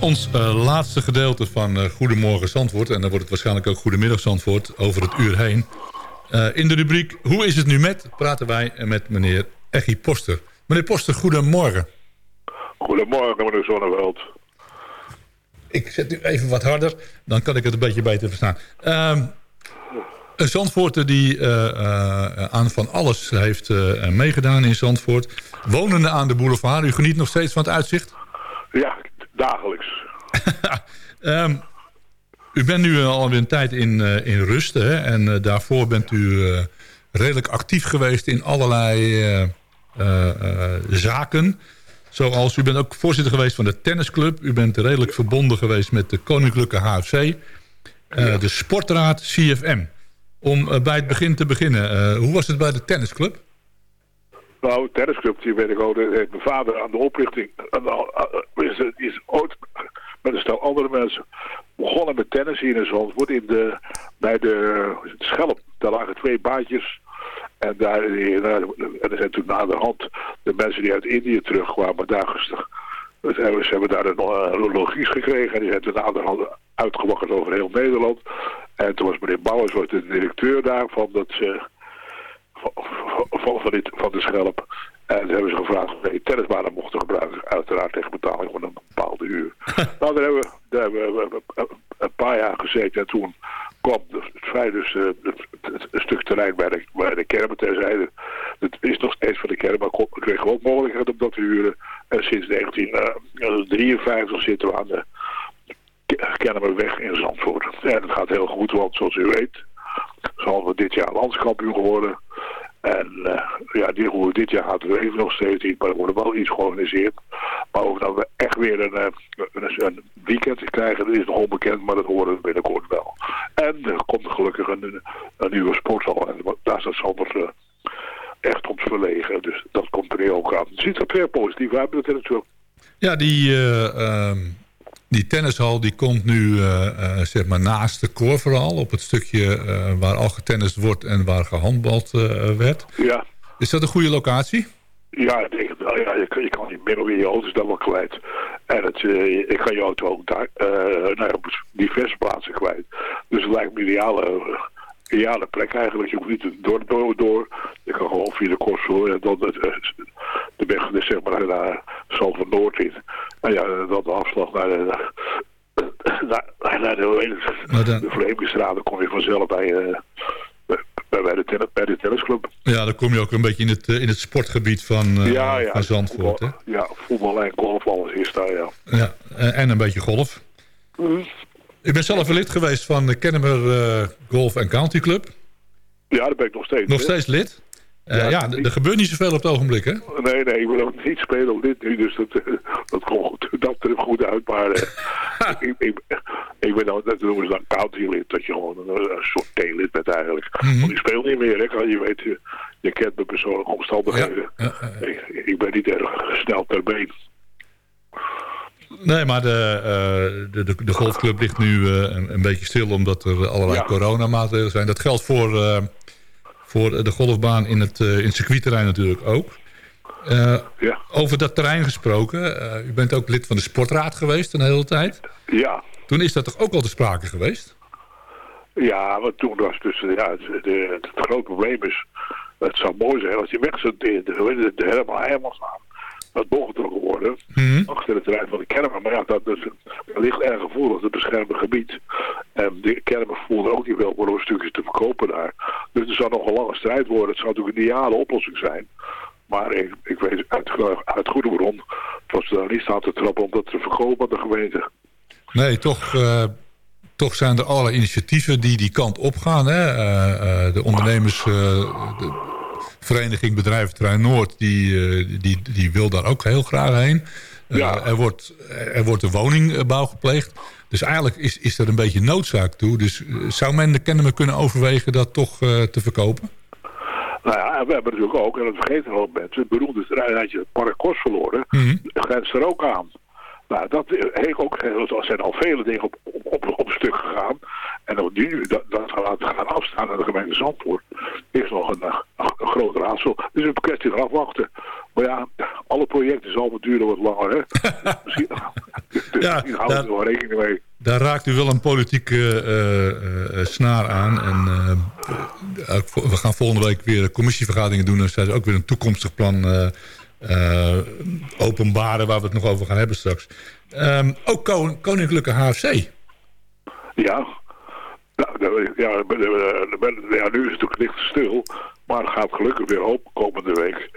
Ons eh, laatste gedeelte van eh, Goedemorgen Zandvoort... en dan wordt het waarschijnlijk ook Goedemiddag Zandvoort... over het uur heen. Eh, in de rubriek Hoe is het nu met... praten wij met meneer Eggy Poster. Meneer Poster, goedemorgen. Goedemorgen, meneer Zonneveld. Ik zet nu even wat harder, dan kan ik het een beetje beter verstaan. Ehm, een Zandvoorter die aan van alles heeft meegedaan in Zandvoort. Wonende aan de boulevard. U geniet nog steeds van het uitzicht? Ja, dagelijks. *laughs* Ehm, u bent nu alweer een tijd in, eh, in rust. Hè? En eh, daarvoor bent u eh, redelijk actief geweest in allerlei eh, eh, eh, zaken. Zoals u bent ook voorzitter geweest van de tennisclub. U bent redelijk verbonden geweest met de Koninklijke HFC. eh, De sportraad CFM. Om eh, bij het begin te beginnen. eh, hoe was het bij de tennisclub? Nou, tennisclub, die weet ik ook. heeft mijn vader aan de oprichting. aan de- aan- is, is ooit met een stel andere mensen begonnen met tennis hier in Zandvoort. In de, bij de Schelp. Daar lagen twee baantjes. En daar, en er zijn toen naderhand de mensen die uit Indië terugkwamen daar hebben, ze hebben daar een uh, logies gekregen en die zijn toen naderhand uitgewakkerd over heel Nederland. En toen was meneer Bouwers was de directeur daarvan dat ze van, dit, van de schelp. En toen hebben ze gevraagd of wij tennisbanen mochten gebruiken. Uiteraard tegen betaling van een bepaalde uur. *laughs* nou, daar hebben, we, daar hebben we een- paar jaar gezeten. En toen kwam vrij dus eh, een stuk terrein bij de, bij de kermen terzijde. Het is nog steeds van de kerk, maar kon- kregen we ook mogelijkheid om dat te huren. En sinds 1953 zitten we aan de Kennemerweg in Zandvoort. En het gaat heel goed, want zoals u weet zijn we dit jaar landskampioen geworden. En eh, ja, die, dit jaar gaat het even nog steeds niet, maar er wordt wel iets georganiseerd. Maar ook dat we echt weer een, eh, een, weekend krijgen, dat is nog onbekend, maar dat horen we binnenkort wel. En er komt gelukkig een, nieuwe sporthal en daar staat Sander eh, echt op verlegen. Dus dat komt er nu ook aan. Het ziet er weer positief uit, natuurlijk. Ja, die, eh, ehm, die tennishal die komt nu eh, eh, zeg maar naast de koor vooral. Op het stukje eh, waar al getennist wordt en waar gehandbald eh, werd. Ja. Is dat een goede locatie? Ja, ik denk het wel. Ja, je, kan- je kan niet meer weer je auto's dan wel kwijt. En het, ik kan je auto ook daar, op diverse plaatsen kwijt. Dus het lijkt me een ideale, eh, ideale plek eigenlijk. Je hoeft niet door, door, door. Je kan gewoon via de Korsel en dan het, eh, de weg dus zeg maar naar Zalver Noord in. En ja, dan de afslag naar de, *coughs* naar, naar de, dan- de Vreemdestraat. Dan kom je vanzelf bij, eh, bij, bij, de, tennis, bij de tennisclub. Ja, dan kom je ook een beetje in het, eh, in het sportgebied van, eh, ja, ja, van Zandvoort. Hè? voetbal, ja, voetbal en golf, alles is daar, ja. Ja, eh, en een beetje golf. Ik ben zelf lid geweest van de Kennemer eh, Golf and County Club. Ja, daar ben ik nog steeds. Nog hè? steest lid. Eh, ja, er gebeurt niet zoveel op het ogenblik, hè? Nee, nee, ik wil ook niet spelen op dit nu, dus dat, eh, dat komt goed, dat er goed uit. Maar *laughs* ik, ik, ik ben dan, dat noemen ze dan county-lid, dat je gewoon een, een soort T-lid bent eigenlijk. Want ik speel niet meer, hè, je weet, je, je kent mijn persoonlijke omstandigheden. Ik, ik ben niet erg snel ter been. Nee, maar de, eh, de, de, de golfclub ligt nu eh, een, een beetje stil... omdat er allerlei coronamaatregelen zijn. Dat geldt voor, eh, voor de golfbaan in het, in het circuitterrein natuurlijk ook. Over dat terrein gesproken. u bent ook lid van de sportraad geweest een hele tijd. Ja. Toen is dat toch ook al te sprake geweest? Ja, want toen was dus, ja, het, de, het grote probleem is, het zou mooi zijn als die weg zou de, de helemaal helemaal staan. Dat doorgetrokken worden, achter het terrein van de Kermen. Maar ja, dat, dat ligt erg gevoelig, het beschermde gebied. En de Kermen voelden ook niet wel voor een stukje te verkopen daar. Dus er zou nog een lange strijd worden. Het zou natuurlijk een ideale oplossing zijn. Maar ik, ik weet uit, uit goede bron dat ze daar niet staan te trappen om dat te verkopen aan de gemeente. Nee, toch, eh, toch zijn er allerlei initiatieven die die kant op gaan. Hè? Eh, eh, de ondernemers... de Vereniging Bedrijventerrein Noord... Die, eh, die, die wil daar ook heel graag heen. Eh, er, wordt, er wordt een woningbouw gepleegd. Dus eigenlijk is, is er een beetje noodzaak toe. Dus eh, zou men de Kennemer kunnen overwegen dat toch te verkopen? Nou ja, we hebben natuurlijk ook, en dat vergeten hoop mensen, het beroemde terreinheidje het Park Kors verloren, grenst er ook aan. Nou, dat heeft ook, er zijn al vele dingen op, op, op, stuk gegaan. En die nu dat, dat gaan laten gaan afstaan aan de gemeente Zandvoort, is nog een, eh, een groot raadsel. Het is een kwestie van afwachten. Maar ja, alle projecten zal het duren wat langer, hè. *laughs* Misschien, Dus Ja, houden daar- er wel rekening mee. Daar raakt u wel een politieke eh, eh, eh, snaar aan. En eh, ook we gaan volgende week weer commissievergaderingen doen. En zij ook weer een toekomstig plan eh, eh, openbaren... waar we het nog over gaan hebben straks. Ehm, ook Ko- Koninklijke HFC. Ja. Nou, ja, ja, nu is het natuurlijk licht stil. Maar het gaat gelukkig weer open komende week.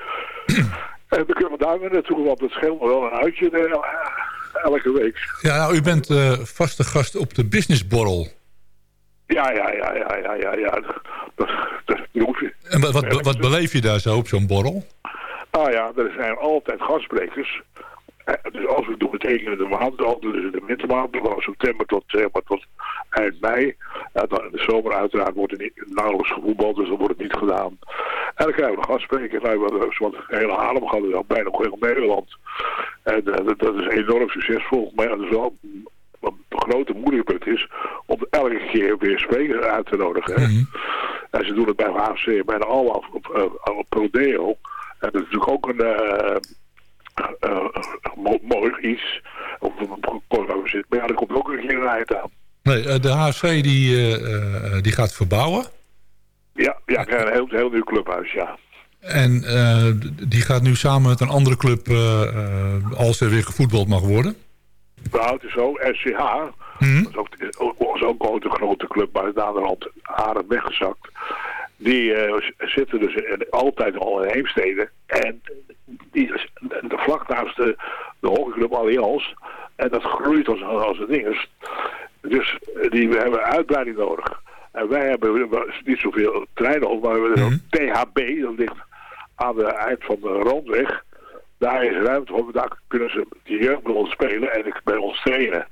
*clears throat* en we kunnen daar weer naartoe, want het scheelt me wel een uitje eh, elke week. Ja, nou, u bent eh, vaste gast op de businessborrel. Ja, ja, ja, ja, ja, ja. ja. Dat, dat, dat. En wat, wat, wat beleef je daar zo op zo'n borrel? Nou ja, er zijn altijd gastsprekers. Eh, Dus als we doen betekenen de maand, al dus in de wintermaand, van september tot, zeg maar, tot eind mei. Ja, dan in de zomer uiteraard wordt er niet, nauwelijks gevoetbald, dus dan wordt het niet gedaan. En dan krijgen we een gastspreker. Nou, we hebben zo'n hele Haarlem gehad, al bijna heel Nederland. En eh, dat, dat is enorm succesvol. Maar ja, dat is wel wat een grote moeilijke punt is om elke keer weer sprekers uit te nodigen. Hè? En ze doen het bij HFC bijna allemaal op, op, op Prodeo. Dat is natuurlijk ook een eh, eh, mo- mooi iets. Of een kort zit. Maar ja, er komt ook een keer een eind aan. Nee, eh, de HFC die, eh, eh, die gaat verbouwen. Ja, ja, een heel, heel nieuw clubhuis, ja. En eh, die gaat nu samen met een andere club, eh, eh, als er weer gevoetbald mag worden. Nou, het is zo, SCH, Mhm. dat is ook, was ook ooit een grote club, maar is naderhand aardig weggezakt. Die eh, zitten dus altijd al in Heemstede. En die de vlak naast de, de hockeyclub Allianz. En dat groeit als, als een ding is. Dus eh, die we hebben uitbreiding nodig. En wij hebben niet zoveel treinen op, maar we hebben een THB, dat ligt aan de eind van de rondweg. Daar is ruimte voor, daar kunnen ze die jeugd bij ons spelen en ik bij ons trainen.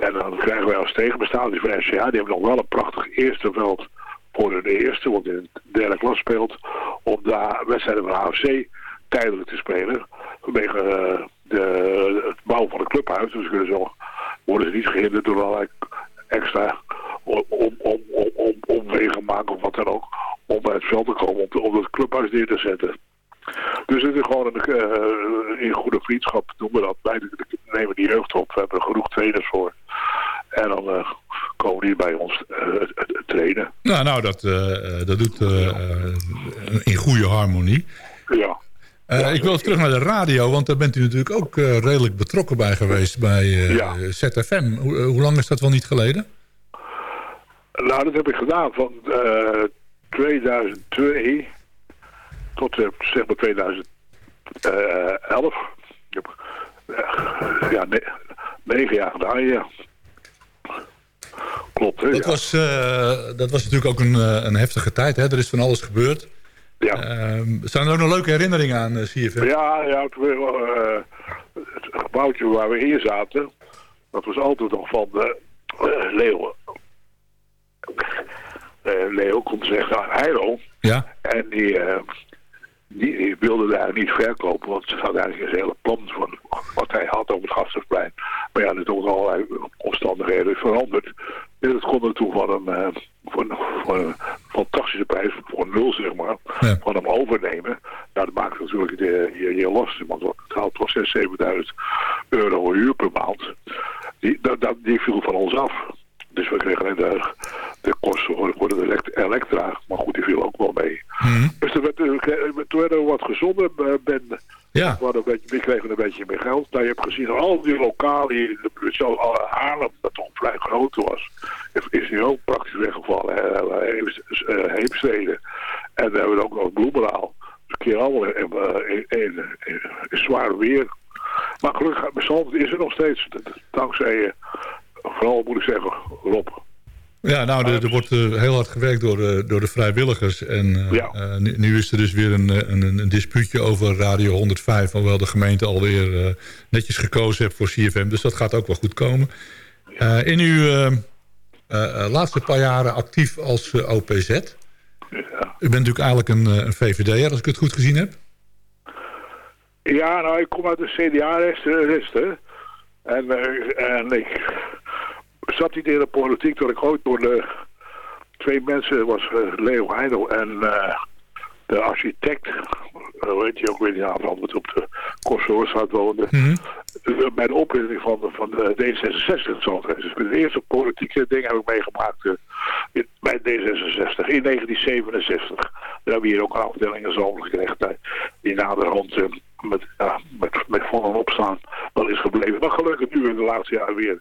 En dan krijgen wij als tegenbestaanders van SCH, die hebben nog wel een prachtig eerste veld voor de eerste, want in de derde klas speelt, om daar wedstrijden van AFC tijdelijk te spelen. Vanwege eh, de, het bouwen van het clubhuis. Dus kunnen ze, worden ze niet gehinderd door allerlei extra om, om, om, om, om, omwegen maken of wat dan ook. Om bij het veld te komen, om, om het clubhuis neer te zetten. Dus het is gewoon een, eh, in goede vriendschap doen we dat. Wij nemen die jeugd op. We hebben er genoeg trainers voor. En dan eh, komen die bij ons eh, trainen. Nou, nou dat, dat doet in goede harmonie. Ja. Ik wil terug naar de radio, want daar bent u natuurlijk ook redelijk betrokken bij geweest bij ZFM. Hoe, hoe lang is dat wel niet geleden? Nou, dat heb ik gedaan van eh 2002 tot eh, zeg maar 2011. Ik heb eh, ja, ne- negen jaar gedaan, ja. Klopt, hè? Dat, ja. was, eh, dat was natuurlijk ook een, eh, een heftige tijd. Hè? Er is van alles gebeurd. Ja. Ehm, zijn er ook nog leuke herinneringen aan, eh, CFM? Ja, ja eh, het gebouwtje waar we in zaten, dat was altijd nog van de eh, Leo. Eh, Leo komt zeggen, Heilo. Ja. En die, eh, die, die wilde daar niet verkopen, want ze had eigenlijk een hele plan van wat hij had over het Gasthuisplein. Maar ja, er zijn allerlei omstandigheden veranderd. Dus het kon er toen van een, eh, voor, een, voor een fantastische prijs, voor nul zeg maar, van hem overnemen. Nou, dat maakt natuurlijk de, je, je lastig, want het haalt toch 6.000, 7.000 euro huur per maand. Die, dat, dat, die viel van ons af. Dus we kregen alleen de, de kosten voor, de elekt- elektra. Maar goed, die viel ook wel mee. Dus toen, werd, eh, toen werden we wat gezonder. eh, Ben, ja. we, een beetje, we kregen een beetje meer geld. Nou, je hebt gezien, al die lokalen hier in de buurt, al Haarlem, dat toch vrij groot was, is- nu ook praktisch weggevallen. eh, Heemstede. En we hebben ook nog Bloemendaal. Dus een keer allemaal in, in, in, in- in zwaar weer. Maar gelukkig, is er nog steeds. Dankzij, eh, vooral moet ik zeggen, Rob. Ja, nou, er, er wordt eh, heel hard gewerkt door, eh, door de vrijwilligers. En eh, eh, nu, nu is er dus weer een, eh, een, een dispuutje over Radio 105... hoewel de gemeente alweer eh, netjes gekozen heeft voor CFM. Dus dat gaat ook wel goed komen. Eh, in uw eh, eh, eh, laatste paar jaren actief als eh, OPZ. U bent natuurlijk eigenlijk een, eh, een VVD'er, als ik het goed gezien heb. Ja, nou, ik kom uit de CDA-resten. En, eh, en ik zat niet in de politiek toen ik ooit door de twee mensen was, eh, Leo Heidel en eh, de architect, eh, hoe heet je ook weer die avond, wat op de Kosoorstraat woonde. eh, bij de oprichting van, de- van de D66 in Zandvoort. Dus de eerste politieke ding heb ik meegemaakt eh, in- bij D66 in 1967. Daar hebben we hier ook een afdeling in Zandvoort gekregen eh, die naderhand eh, met, ja, met, met en opstaan wel is gebleven. Maar gelukkig nu in de laatste jaren weer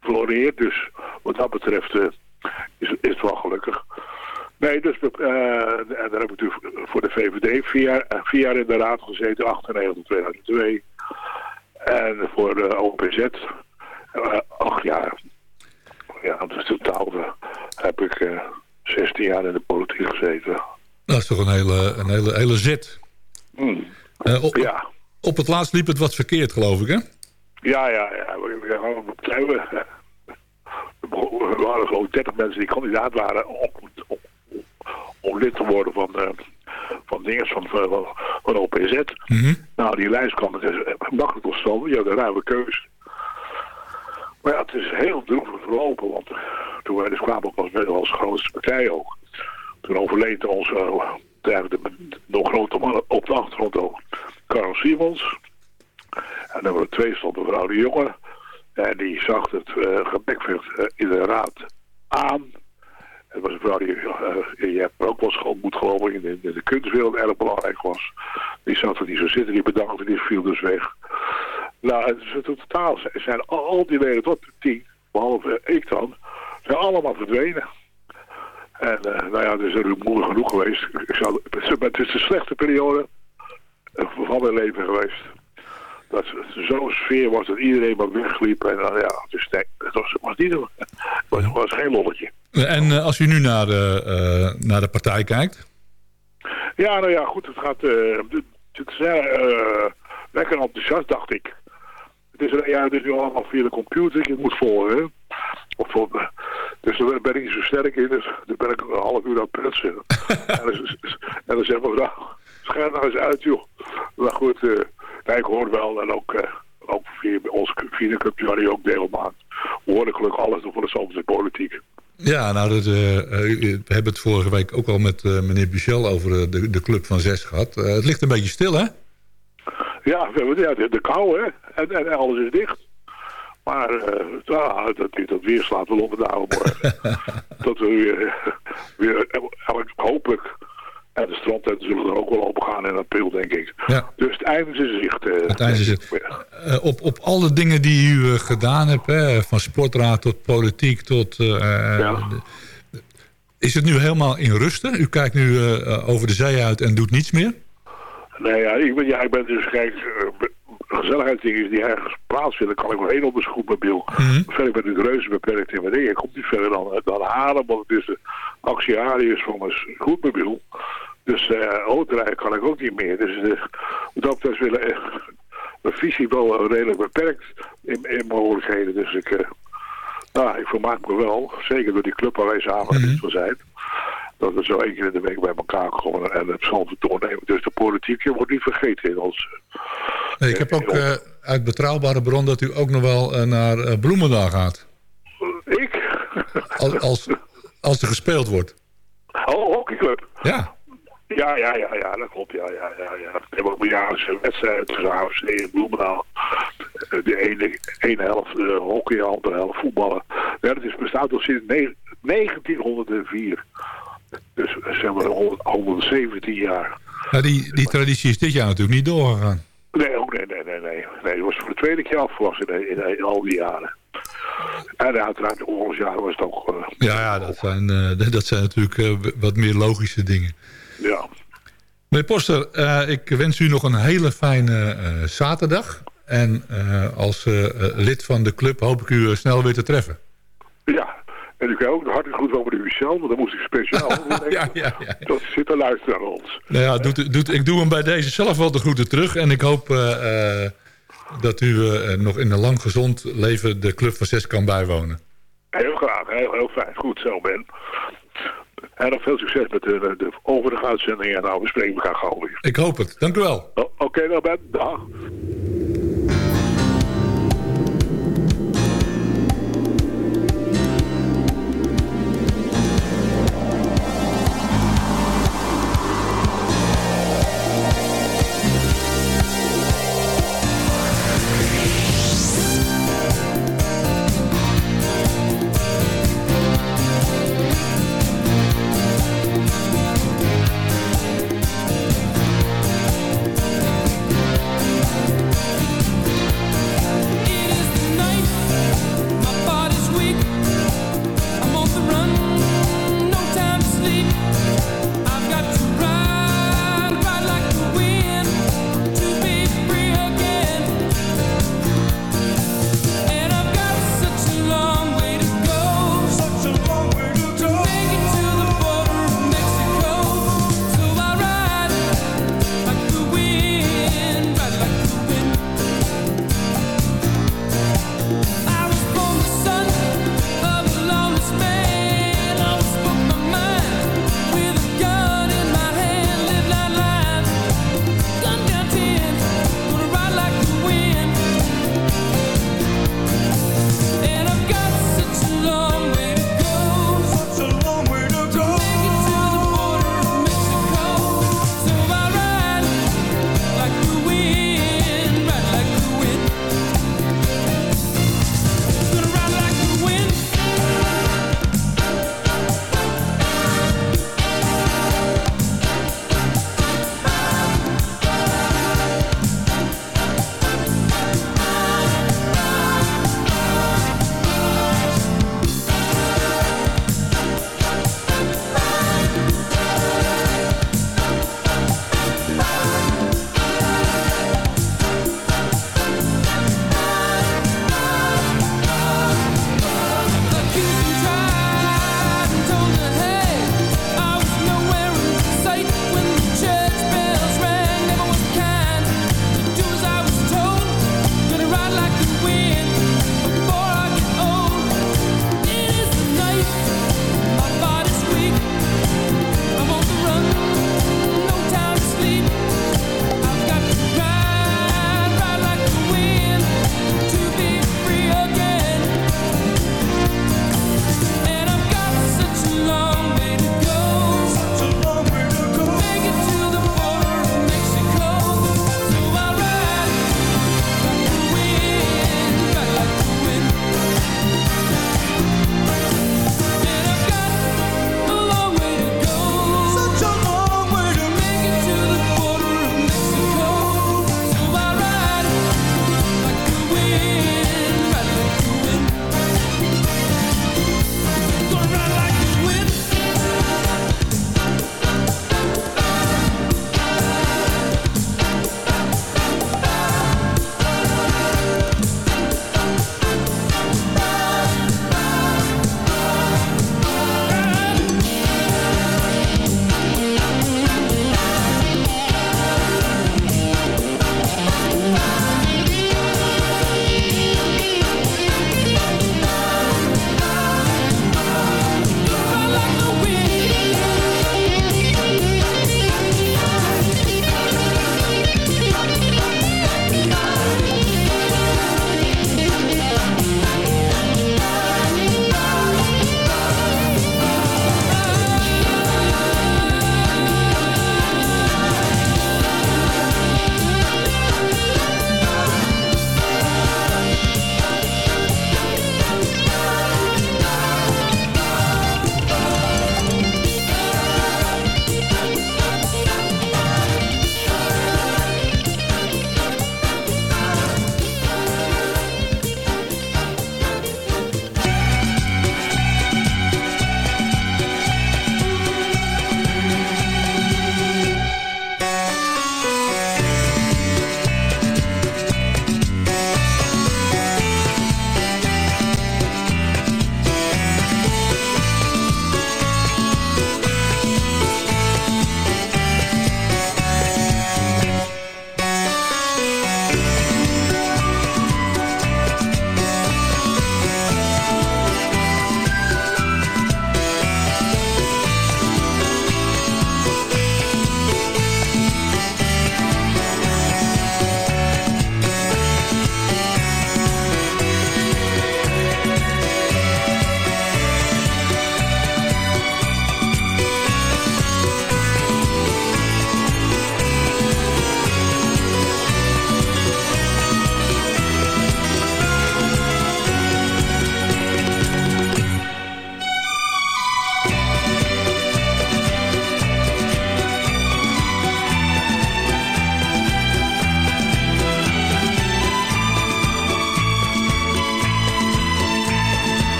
floreert. Dus wat dat betreft eh, is, is het wel gelukkig. Nee, dus eh, en daar heb ik natuurlijk voor de VVD vier, jaar- eh, vier jaar in de raad gezeten, 98 2002. En voor de OPZ acht jaar. Ja, dus totaal heb ik eh 16 jaar in de politiek gezeten. Dat is toch een hele, een hele, hele zet. Hmm. Op, Ja. op het laatst liep het wat verkeerd, geloof ik, hè? Ja, ja, ja. We. Er waren gewoon 30 mensen die kandidaat waren om, om, om lid te worden van, eh van dinges van, van, van OPZ. Nou, die lijst kwam het dus makkelijk tot stand. Je had een ruime keus. Maar ja, het is heel droevig verlopen, want toen wij dus kwamen was als grootste partij ook. Toen overleed onze, uh, de, de, nog grote man op de achtergrond ook, Karel Simons. En nummer twee stond mevrouw de Jonge. En die zag het uh, gebekvecht uh, in de raad aan. Het was een vrouw die, uh, je hebt ook wel eens ontmoet geloof in de, de kunstwereld erg belangrijk was. Die zat er niet zo zitten, die bedankte, die viel dus weg. Nou, in totaal zijn al, die leden tot tien, behalve ik dan, zijn allemaal verdwenen. En uh, nou ja, het is moeilijk genoeg geweest. Ik zou, het is de slechte periode van mijn leven geweest dat zo'n sfeer was dat iedereen maar wegliep. En dan, ja, dus nee, het was, was niet een, het was, geen lolletje. En uh, als u nu naar de, uh, naar de partij kijkt? Ja, nou ja, goed, het gaat... Uh, het is lekker enthousiast, dacht ik. Het is, ja, het is nu allemaal via de computer, je moet volgen. Of, dus daar ben ik niet zo sterk in, dus daar ben ik een half uur aan het prutsen. *laughs* en, dan, en dan zegt mevrouw, schijn nou eens uit, joh. Maar goed... Nee, ik hoor wel en ook, uh, ook via ons vriendenclub waar je ook deel maakt. We horen gelukkig alles over de Zandvoortse politiek. Ja, nou, dat, uh, we hebben het vorige week ook al met meneer Buchel over de, de club van zes gehad. het ligt een beetje stil, hè? Ja, ja de, de kou, hè? En, en alles is dicht. Maar ja, dat, dat weer slaat wel op de oude morgen. *laughs* dat we weer, weer hopelijk en de strandtenten zullen er ook wel open gaan in april, denk ik. Ja. Dus het einde is in zicht. Uh, het is. Uh, op, op alle dingen die u uh, gedaan hebt, hè, van sportraad tot politiek tot... Ja. Is het nu helemaal in rusten? U kijkt nu over de zee uit en doet niets meer? Nee, ja, ik ben, ja, ik ben dus kijk... gezelligheidsdingen die ergens plaatsvinden, kan ik wel één op de scootmobiel. Mm -hmm. Verder ben ik reuze beperkt in mijn dingen. Ik kom niet verder dan, dan want het is de actiearius van mijn scootmobiel. Dus uh, autorijden kan ik ook niet meer. Dus dat betreft willen uh, mijn visie wel redelijk beperkt in, in mogelijkheden. Dus ik, uh, nou, ik vermaak me wel. Zeker door die club waar wij samen mm -hmm. zijn. Dat we zo één keer in de week bij elkaar komen en het zal doornemen. Dus de politiek wordt niet vergeten in ons. Nee, ik heb ook uit betrouwbare bron dat u ook nog wel naar Bloemendaal gaat. Ik? als, als, als er gespeeld wordt. Oh, hockeyclub. Ja. Ja, ja, ja, ja, dat klopt. Ja, ja, ja, ja. We hebben ook een jaarlijkse wedstrijd tussen AFC en Bloemendaal. De ene, ene helft uh, hockey, de andere helft voetballen. Ja, dat is bestaat al sinds 1904. Dus zeg maar 117 jaar. Nou, die, die traditie is dit jaar natuurlijk niet doorgegaan. Nee, oh, nee, nee, nee, nee. Nee, het was voor de tweede keer afgewassen in, in, in, al die jaren. En uiteraard de oorlogsjaren was het ook... Uh, ja, ja, dat zijn, uh, *laughs* dat zijn natuurlijk uh, wat meer logische dingen. Ja. Meneer Poster, uh, ik wens u nog een hele fijne uh, zaterdag. En uh, als lid van de club hoop ik u snel weer te treffen. Ja, en u kan ook hartelijk goed over de Michel, want dan moest ik speciaal *laughs* ja, ja, ja. Dat zit te luisteren naar ons. Nou ja, doet, doet, ik doe hem bij deze zelf wel de groeten terug. En ik hoop dat u nog in een lang gezond leven de club van 6 kan bijwonen. Heel graag, heel, heel fijn. Goed zo, Ben. En dan veel succes met de, de overige uitzendingen. En nou, we spreken elkaar gauw weer. Ik hoop het. Dank u wel. Oké, okay, dan Ben. Dag.